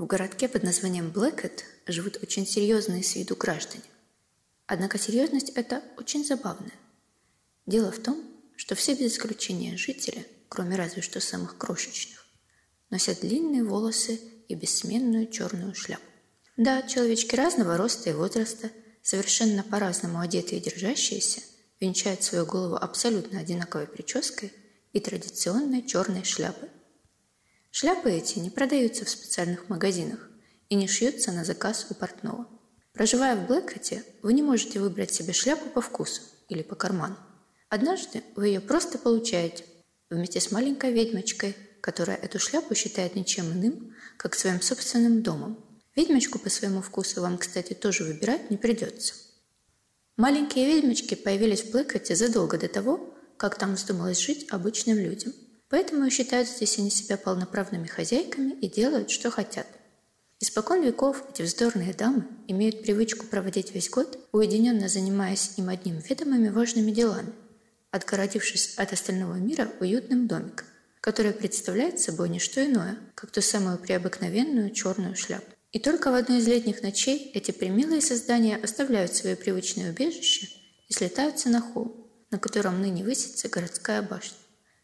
В городке под названием Блэкет живут очень серьезные с виду граждане. Однако серьезность эта очень забавная. Дело в том, что все без исключения жители, кроме разве что самых крошечных, носят длинные волосы и бессменную черную шляпу. Да, человечки разного роста и возраста, совершенно по-разному одетые и держащиеся, венчают свою голову абсолютно одинаковой прической и традиционной черной шляпой. Шляпы эти не продаются в специальных магазинах и не шьются на заказ у портного. Проживая в Блэкхете, вы не можете выбрать себе шляпу по вкусу или по карману. Однажды вы ее просто получаете вместе с маленькой ведьмочкой, которая эту шляпу считает ничем иным, как своим собственным домом. Ведьмочку по своему вкусу вам, кстати, тоже выбирать не придется. Маленькие ведьмочки появились в Блэкхете задолго до того, как там вздумалось жить обычным людям. Поэтому и считают здесь они себя полноправными хозяйками и делают, что хотят. Испокон веков эти вздорные дамы имеют привычку проводить весь год, уединенно занимаясь им одним ведомыми важными делами, отгородившись от остального мира уютным домиком, который представляет собой не что иное, как ту самую преобыкновенную черную шляпу. И только в одну из летних ночей эти примилые создания оставляют свое привычное убежище и слетаются на холм, на котором ныне высится городская башня,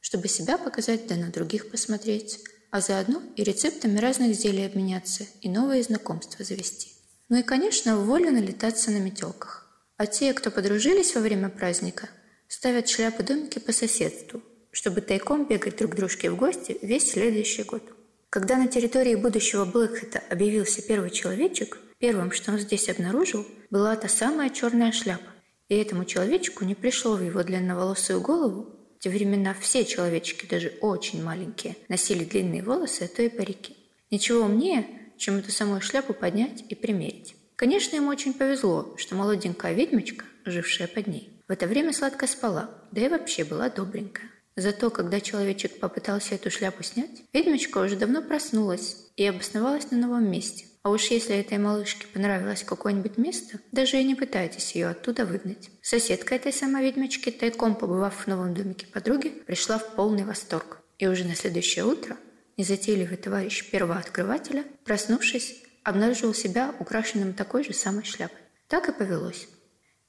чтобы себя показать да на других посмотреть, а заодно и рецептами разных зелий обменяться и новые знакомства завести. Ну и, конечно, в волю налетаться на метелках. А те, кто подружились во время праздника, ставят шляпы-домики по соседству, чтобы тайком бегать друг к дружке в гости весь следующий год. Когда на территории будущего Блэкхэта объявился первый человечек, первым, что он здесь обнаружил, была та самая черная шляпа. И этому человечку не пришло в его длинноволосую голову в те времена все человечки, даже очень маленькие, носили длинные волосы, а то и парики. Ничего умнее, чем эту самую шляпу поднять и примерить. Конечно, ему очень повезло, что молоденькая ведьмочка, жившая под ней, в это время сладко спала, да и вообще была добренькая. Зато, когда человечек попытался эту шляпу снять, ведьмочка уже давно проснулась и обосновалась на новом месте. А уж если этой малышке понравилось какое-нибудь место, даже и не пытайтесь ее оттуда выгнать. Соседка этой самой ведьмочки, тайком побывав в новом домике подруги, пришла в полный восторг. И уже на следующее утро незатейливый товарищ первого открывателя, проснувшись, обнаружил себя украшенным такой же самой шляпой. Так и повелось.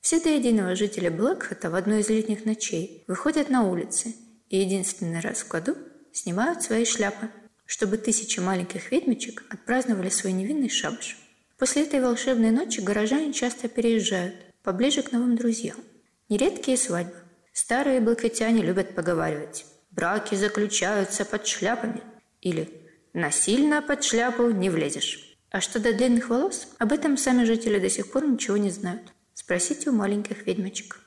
Все до единого жители Блэкхэта в одну из летних ночей выходят на улицы и единственный раз в году снимают свои шляпы – чтобы тысячи маленьких ведьмочек отпраздновали свой невинный шабаш. После этой волшебной ночи горожане часто переезжают поближе к новым друзьям. Нередкие свадьбы. Старые блокотяне любят поговаривать. Браки заключаются под шляпами. Или насильно под шляпу не влезешь. А что до длинных волос, об этом сами жители до сих пор ничего не знают. Спросите у маленьких ведьмочек.